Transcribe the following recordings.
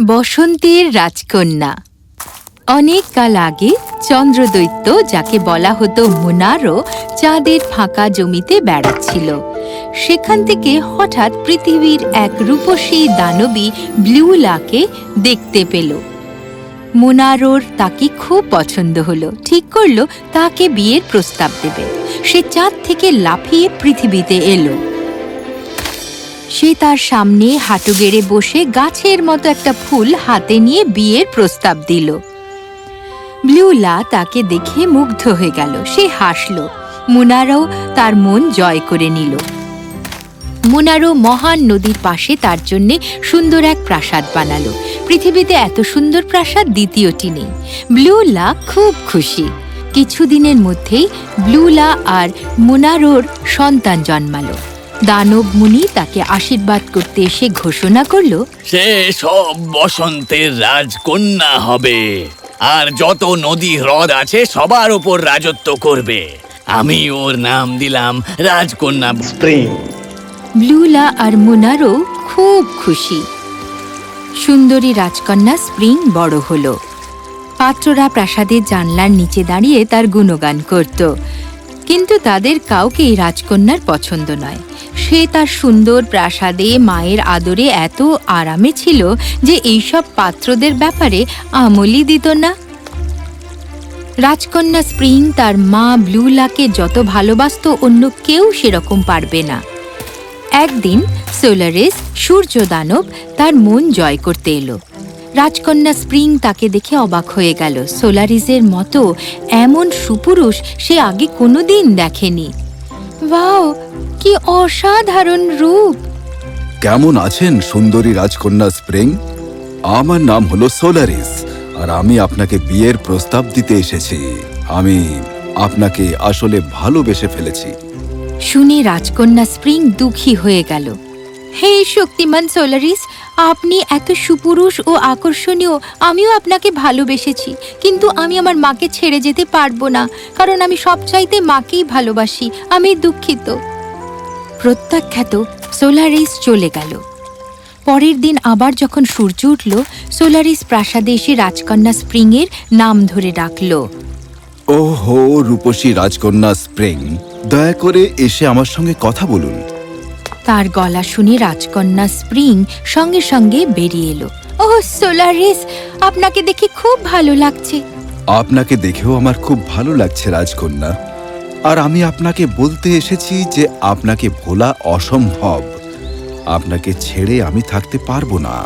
বসন্তের রাজকন্যা। অনেক কাল আগে চন্দ্রদৈত্য, যাকে বলা হতো মুনারো, চাঁদের ফাঁকা জমিতে বেড়াচ্ছিল। সেখান থেকে হঠাৎ পৃথিবীর এক রূপসী দানবী ব্লিউলাকে দেখতে পেল। মুনারোর তাকে খুব পছন্দ হলো, ঠিক করল তাকে বিয়ের প্রস্তাব দেবে। সে চাঁদ থেকে লাফিয়ে পৃথিবীতে এলো। সে তার সামনে হাঁটু গেড়ে বসে গাছের মতো একটা ফুল হাতে নিয়ে বিয়ের প্রস্তাব দিল। ব্লুলা তাকে দেখে মুগ্ধ হয়ে গেল। সে হাসল। মুনারও তার মন জয় করে নিল। মুনারো মহান নদীর পাশে তার জন্য সুন্দর এক প্রাসাদ বানালো। পৃথিবীতে এত সুন্দর প্রাসাদ দ্বিতীয়টি নেই। ব্লুলা খুব খুশি। কিছুদিনের মধ্যেই ব্লুলা আর মুনারোর সন্তান জন্মালো। দানব মুনি তাকে আশীর্বাদ করতে এসে ঘোষণা করল সে সব বসন্তের রাজকন্যা হবে। আর যত নদী হ্রদ আছে সবার ওপর রাজত্ব করবে। আমি ওর নাম দিলাম রাজকন্যা। স্প্রিং। ব্লুলা আর মুনারো খুব খুশি। সুন্দরী রাজকন্যা স্প্রিং বড় হলো। পাত্ররা প্রাসাদের জানলার নিচে দাঁড়িয়ে তার গুণগান করত। কিন্তু তাদের কাউকেই রাজকন্যার পছন্দ নয়। সে তার সুন্দর প্রাসাদে মায়ের আদরে এত আরামে ছিল যে এইসব পাত্রদের ব্যাপারে আমলই দিত না। রাজকন্যা স্প্রিং তার মা ব্লুলাকে যত ভালোবাসত, অন্য কেউ সেরকম পারবে না। একদিন সোলারিস সূর্য দানব তার মন জয় করতে এলো। রাজকন্যা স্প্রিং তাকে দেখে অবাক হয়ে গেল। সোলারিসের মতো এমন সুপুরুষ সে আগে কোনোদিন দেখেনি। ওয়াও কি অসাধারণ রূপ। কেমন আছেন সুন্দরী রাজকন্যা স্প্রিং? আমার নাম হলো সোলারিস আর আমি আপনাকে বিয়ের প্রস্তাব দিতে এসেছি। আমি আপনাকে আসলে ভালোবেসে ফেলেছি। শুনে রাজকন্যা স্প্রিং দুঃখী হয়ে গেল। হে শক্তিমান সোলারিস আপনি এত সুপুরুষ ও আকর্ষণীয়, আমিও আপনাকে ভালোবেসেছি। কিন্তু আমি আমার মাকে ছেড়ে যেতে পারব না, কারণ আমি সবচাইতে মাকেই ভালোবাসি, আমি দুঃখিত। প্রত্যাখ্যাত সোলারিস চলে গেল। পরের দিন আবার যখন সূর্য উঠল, সোলারিস প্রাসাদে এসে রাজকন্যা স্প্রিংয়ের নাম ধরে ডাকলো। ওহো, রূপসী রাজকন্যা স্প্রিং, দয়া করে এসে আমার সঙ্গে কথা বলুন। তার গলা শুনে রাজকন্যা স্প্রিং সঙ্গে সঙ্গে বেরিয়ে এলো। ও সোলারিস আপনাকে দেখে খুব ভালো লাগছে। আপনাকে দেখেও আমার খুব ভালো লাগছে রাজকন্যা। আর আমি আপনাকে বলতে এসেছি যে আপনাকে ভোলা অসম্ভব। আপনাকে ছেড়ে আমি থাকতে পারব না।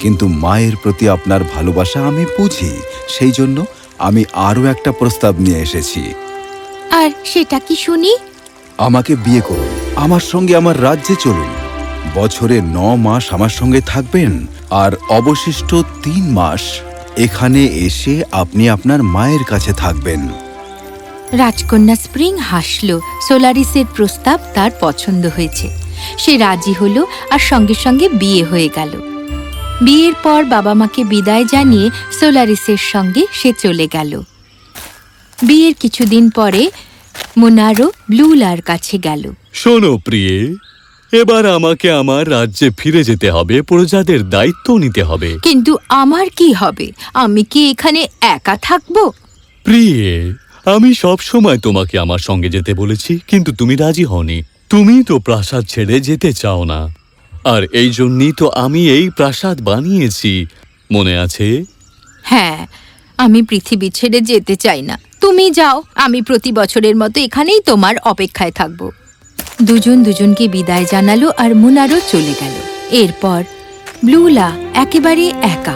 কিন্তু মায়ের প্রতি আপনার ভালোবাসা আমি বুঝি। সেই জন্য আমি আরও একটা প্রস্তাব নিয়ে এসেছি। আর সেটা কি শুনি? আমাকে বিয়ে করুন। আমার সঙ্গে আমার রাজ্যে চলুন। বছরে ন মাস আমার সঙ্গে থাকবেন আর অবশিষ্ট তিন মাস এখানে এসে আপনি আপনার মায়ের কাছে থাকবেন। রাজকন্যা স্প্রিং হাসল। সোলারিসের প্রস্তাব তার পছন্দ হয়েছে। সে রাজি হলো আর সঙ্গে সঙ্গে বিয়ে হয়ে গেল। বিয়ের পর বাবা মাকে বিদায় জানিয়ে সোলারিসের সঙ্গে সে চলে গেল। বিয়ের কিছুদিন পরে মোনারো ব্লুলার কাছে গেল। শোনো প্রিয়ে এবার আমাকে আমার রাজ্যে ফিরে যেতে হবে প্রজাদের দায়িত্ব নিতে হবে। কিন্তু আমার কি হবে? আমি কি এখানে একা থাকব? প্রিয়ে আমি সব সময় তোমাকে আমার সঙ্গে যেতে বলেছি কিন্তু তুমি রাজি হওনি। তুমি তো প্রাসাদ ছেড়ে যেতে চাও না। আর এই জন্যই তো আমি এই প্রাসাদ বানিয়েছি। মনে আছে? হ্যাঁ আমি পৃথিবী ছেড়ে যেতে চাই না। তুমি যাও, আমি প্রতি বছরের মতো এখানেই তোমার অপেক্ষায় থাকব। দুজন দুজনকে বিদায় জানালো আর মুনারও চলে গেল। এরপর ব্লুলা একেবারে একা।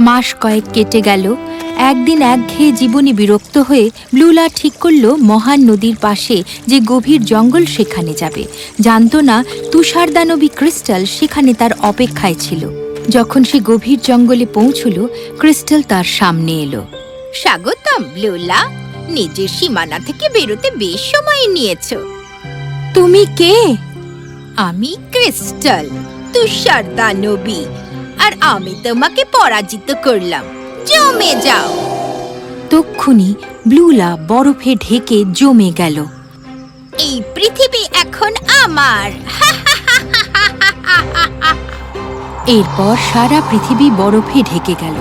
মাস কয়েক কেটে গেল। একদিন একঘেয়ে জীবনে বিরক্ত হয়ে ব্লুলা ঠিক করল মহান নদীর পাশে যে গভীর জঙ্গল সেখানে যাবে। জানতো না তুষারদানবী ক্রিস্টাল সেখানে তার অপেক্ষায় ছিল। যখন সে গভীর জঙ্গলে পৌঁছল ক্রিস্টাল তার সামনে এলো। স্বাগতম ব্লুলা নিজের সীমানা থেকে বেরোতে বেশ সময় নিয়েছ। তুমি কে? আমি ক্রিস্টাল তুষার দানবী আর আমি তোমাকে পরাজিত করলাম। জমে যাও। তক্ষুনি ব্লুলা বরফে ঢেকে জমে গেল। এই পৃথিবী এখন আমার। এরপর সারা পৃথিবী বরফে ঢেকে গেল।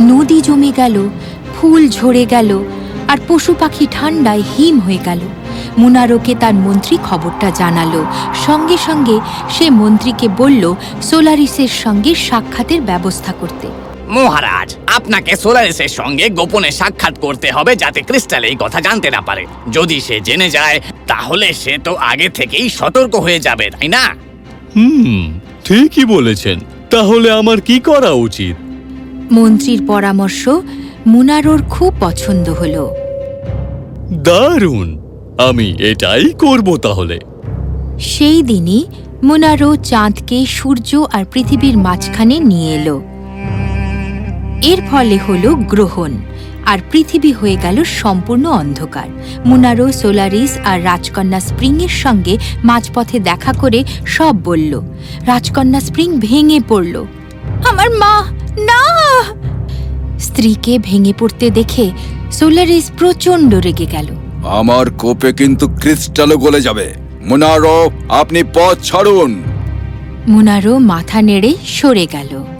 নদী জমে গেল ফুল ঝরে গেল আর পশু পাখি ঠান্ডায় হিম হয়ে গেল। মুনারোকে তার মন্ত্রী খবরটা জানালো। সঙ্গে সঙ্গে সে মন্ত্রীকে বলল সোলারিসের সঙ্গে সাক্ষাতের ব্যবস্থা করতে। মহারাজ আপনাকে সোলারিসের সঙ্গে গোপনে সাক্ষাৎ করতে হবে যাতে ক্রিস্টাল এই কথা জানতে না পারে। যদি সে জেনে যায় তাহলে সে তো আগে থেকেই সতর্ক হয়ে যাবে তাই না? হুম ঠিকই বলেছেন। তাহলে আমার কি করা উচিত? মন্ত্রীর পরামর্শ মুনারোর খুব পছন্দ হল। দারুণ! আমি এটাই করব তাহলে। সেই দিনই মুনারো চাঁদকে সূর্য আর পৃথিবীর মাঝখানে নিয়ে এলো। এর ফলে হলো গ্রহণ। আর পৃথিবী হয়ে গেল সম্পূর্ণ অন্ধকার। মুনারো সোলারিস আর রাজকন্যা স্প্রিংয়ের সঙ্গে মাঝপথে দেখা করে সব বলল রাজকন্যা স্প্রিং ভেঙে পড়ল। আমার মা না! স্ত্রীকে ভেঙে পড়তে দেখে সোলারিস প্রচণ্ড রেগে গেল। আমার কোপে কিন্তু ক্রিস্টালও গলে যাবে। মুনারো আপনি পথ ছাড়ুন। মুনারো মাথা নেড়ে সরে গেল।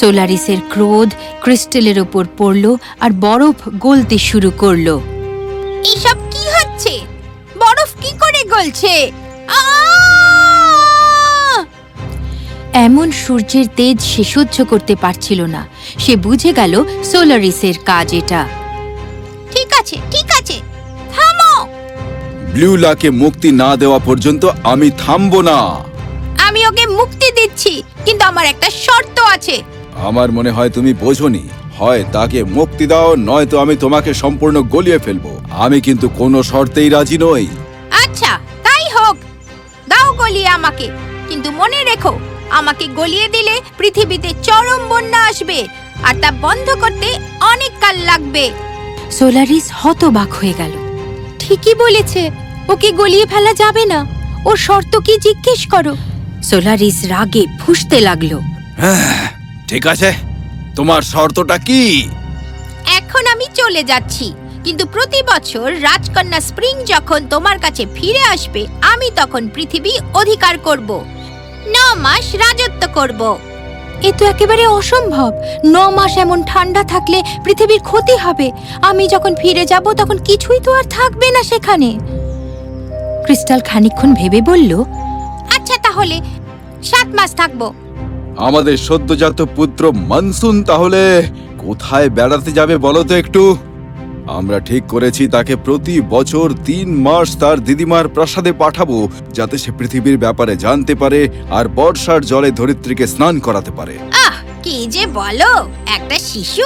সোলারিসের ক্রোধ ক্রিস্টেলের ওপর পড়ল আর বরফ গলতে শুরু করল। এসব কি হচ্ছে? বরফ কি করে গলছে? এমন সূর্যের তেজ সে সহ্য করতে পারছিল না। সে বুঝে গেল সোলারিসের কাজ এটা। ঠিক আছে ঠিক আছে। থামো! ব্লু লাকে মুক্তি না দেওয়া পর্যন্ত আমি থামবো না। আমি ওকে মুক্তি দিচ্ছি কিন্তু আমার একটা শর্ত আছে। আমার মনে হয় তুমি বোঝনি। হয় তাকে মুক্তি দাও নয়তো আমি তোমাকে সম্পূর্ণ গলিয়ে ফেলব। আমি কিন্তু কোনো শর্তেই রাজি নই। আচ্ছা তাই হোক। দাও গলিয়ে আমাকে। কিন্তু মনে রেখো আমাকে গলিয়ে দিলে পৃথিবীতে চরম বন্যা আসবে আর তা বন্ধ করতে অনেক কাল লাগবে। সোলারিস হতবাক হয়ে গেল। ঠিকই বলেছে ওকে গলিয়ে ফেলা যাবে না। ওর শর্ত কি জিজ্ঞেস করো। সোলারিস রাগে ফুঁসতে লাগল। ঠিক আছে তোমার শর্তটা কি? এখন আমি চলে যাচ্ছি কিন্তু প্রতি বছর রাজকন্যা স্প্রিং যখন তোমার কাছে ফিরে আসবে আমি তখন পৃথিবী অধিকার করব ন মাস রাজত্ব করব। এ তো একেবারে অসম্ভব ন মাস এমন ঠান্ডা থাকলে পৃথিবীর ক্ষতি হবে আমি যখন ফিরে যাব তখন কিছুই তো আর থাকবে না সেখানে। ক্রিস্টাল খানিকক্ষণ ভেবে বলল আচ্ছা তাহলে সাত মাস থাকব। আমাদের সদ্যজাত পুত্র মনসুন তাহলে কোথায় বেড়াতে যাবে বলো তো একটু? আমরা ঠিক করেছি তাকে প্রতি বছর তিন মাস তার দিদিমার প্রাসাদে পাঠাবো যাতে সে পৃথিবীর ব্যাপারে জানতে পারে আর বর্ষার জলে ধরিত্রীকে স্নান করাতে পারে। আহ কি যে বলো একটা শিশু?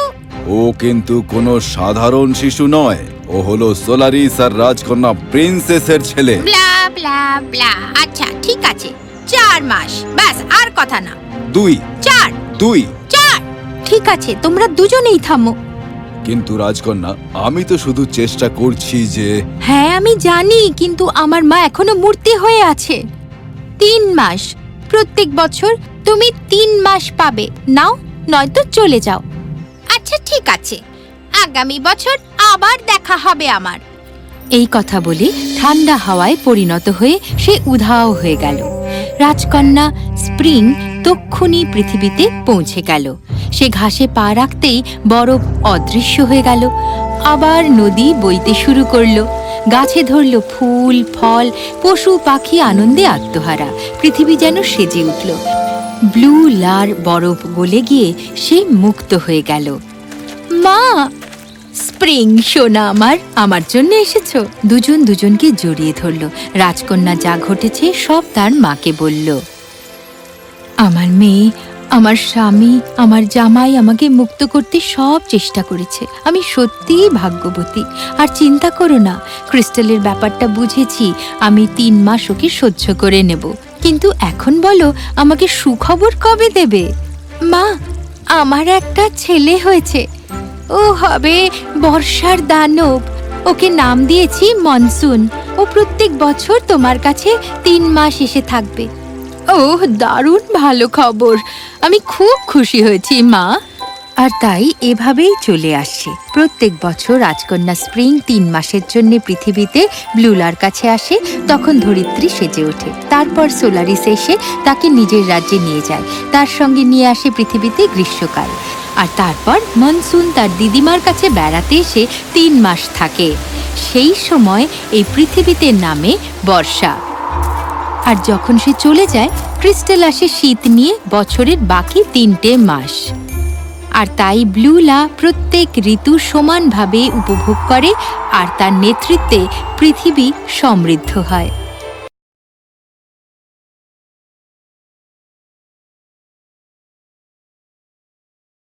ও কিন্তু কোনো সাধারণ শিশু নয়। ও হলো সোলারিস আর রাজকন্যা প্রিন্সেসের ছেলে। Blah blah blah. আচ্ছা ঠিক আছে। চার মাস। ব্যাস আর কথা না। দুই। চার। দুই। চার। ঠিক আছে তোমরা দুজনেই থামো। কিন্তু রাজকন্যা আমি তো শুধু চেষ্টা করছি যে হ্যাঁ আমি জানি কিন্তু আমার মা এখনও মূর্তি হয়ে আছে। তিন মাস। প্রত্যেক বছর তুমি তিন মাস পাবে। নাও নয়তো চলে যাও। আচ্ছা ঠিক আছে। আগামী বছর আবার দেখা হবে আমার। এই কথা বলে ঠান্ডা হাওয়ায় পরিণত হয়ে সে উধাও হয়ে গেল। রাজকন্যা স্প্রিং তক্ষুনি পৃথিবীতে পৌঁছে গেল। সে ঘাসে পা রাখতেই বরফ অদৃশ্য হয়ে গেল। আবার নদী বইতে শুরু করল। গাছে ধরল ফুল, ফল, পশু, পাখি আনন্দে আত্মহারা। পৃথিবী যেন সেজে উঠল। ব্লু লার বরফ গলে গিয়ে সে মুক্ত হয়ে গেল। মা! স্প্রিং, সোনা আমার। আমার জন্য এসেছ। দুজন দুজনকে জড়িয়ে ধরল। রাজকন্যা যা ঘটেছে, সব তার মাকে বলল। আমার মেয়ে, আমার স্বামী, আমার জামাই আমাকে মুক্ত করতে সব চেষ্টা করেছে। আমি সত্যিই ভাগ্যবতী। আর চিন্তা করো না, ক্রিস্টালের ব্যাপারটা বুঝেছি। আমি তিন মাস ওকে সহ্য করে নেব। কিন্তু এখন বলো, আমাকে সুখবর কবে দেবে? মা, আমার একটা ছেলে হয়েছে। ও হবে বর্ষার দানব। ওকে নাম দিয়েছি মনসুন। ও প্রত্যেক বছর তোমার কাছে তিন মাস এসে থাকবে। ও, দারুণ ভালো খবর। আমি খুব খুশি হয়েছি, মা। আর তাই এভাবেই চলে আসছে। প্রত্যেক বছর রাজকন্যা স্প্রিং তিন মাসের জন্য পৃথিবীতে ব্লুলার কাছে আসে, তখন ধরিত্রী সেজে ওঠে। তারপর সোলারিস এসে তাকে নিজের রাজ্যে নিয়ে যায়। তার সঙ্গে নিয়ে আসে পৃথিবীতে গ্রীষ্মকাল। আর তারপর মনসুন তার দিদিমার কাছে বেড়াতে এসে তিন মাস থাকে। সেই সময় এই পৃথিবীতে নামে বর্ষা। আর যখন সে চলে যায়, ক্রিস্টাল আসে শীত নিয়ে বছরের বাকি তিনটে মাস। আর তাই ব্লুলা প্রত্যেক ঋতু সমানভাবে উপভোগ করে, আর তার নেতৃত্বে পৃথিবী সমৃদ্ধ হয়।